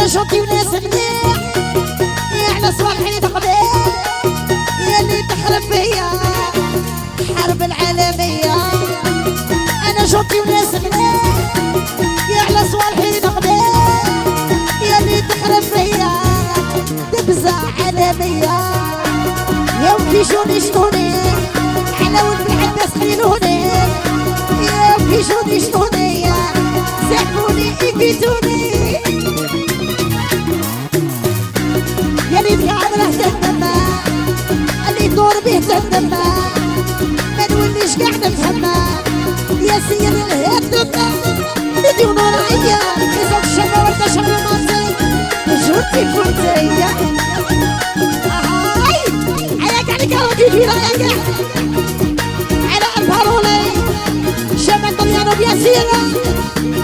أنا شرطي وناس مليح. يا على صالحي تقدير يا اللي تخرب فيا حرب العالمية. أنا شرطي وناس مليح. يا على صالحي تقدير يا اللي تخرب فيا دبزة عالمية. يا وكيشوني شنوني على ولد العباس قيلوني يا وكيشوني شنوني سحبوني ايفيتوني تهتم ما نوليش قاعد نفهم يا سير الهدم بدون رأية يزوج الشمع والبشر المصري جوتي فوتية هاي عياك عليك راجل في رايك على البارولي شمع طليانو بياسيرة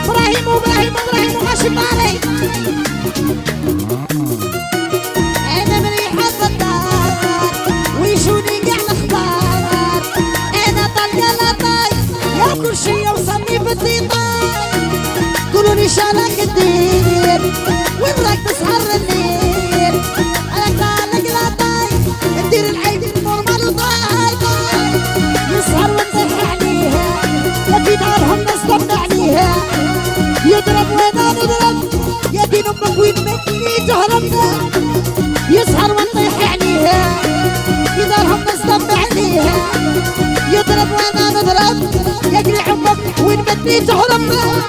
إبراهيم وابراهيم وابراهيم وهاشم علي كل شي يوصلني بالديطاي قولوا لي شالك الدين. وين وين مني تهربنا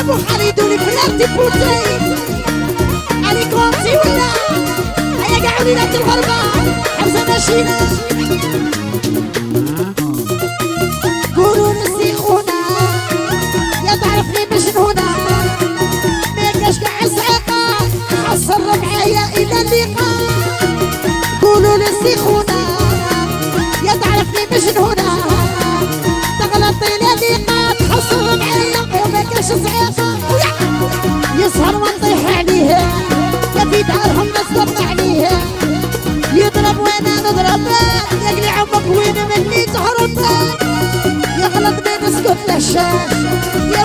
ابو خالد والكلاب تفوتي عليك وامتي ولا هيا قاعدين عند الغربة حمزة ماشينا قولوا نسيخونا يا تعرفني مجنونة تغلطي للقاء تحصل معايا وما كاش زعقة يسهر ونطيح عليها يا في دارهم نصدم عليها يضرب وأنا نضرب؟ يقلع عمك وين مني تهرب؟ يغلط ما نسكت للشاش يا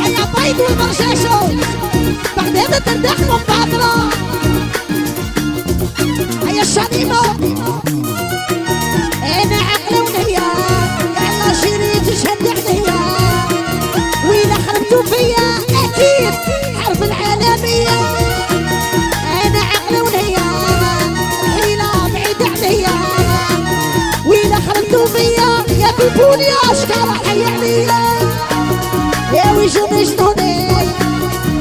هيا بيض والمرشاشو بعدين ترتاح من بعضنا هيا الشنيمة أنا عقل ونهيا يلا شريت شهد عليا وإذا خربتوا فيا أكيد حرب العالمية أنا عقل ونهيا حيلة بعيد عليا وإذا خربتوا فيا يا بيبوني اشكال حي عليا يومي جوني شنوني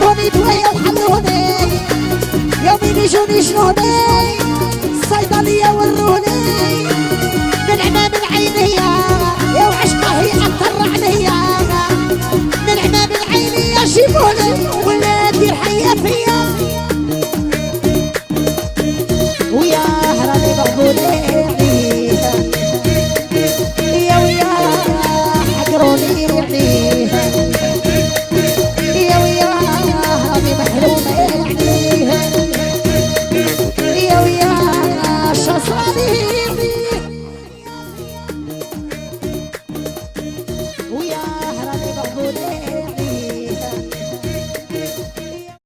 قومي بويا وحلوني يومي جوني شنوني الصيدلية وروني من عمام العينية يا وعشقه يأثر عليا من عمام العينية شيفوني ولادي حية فيا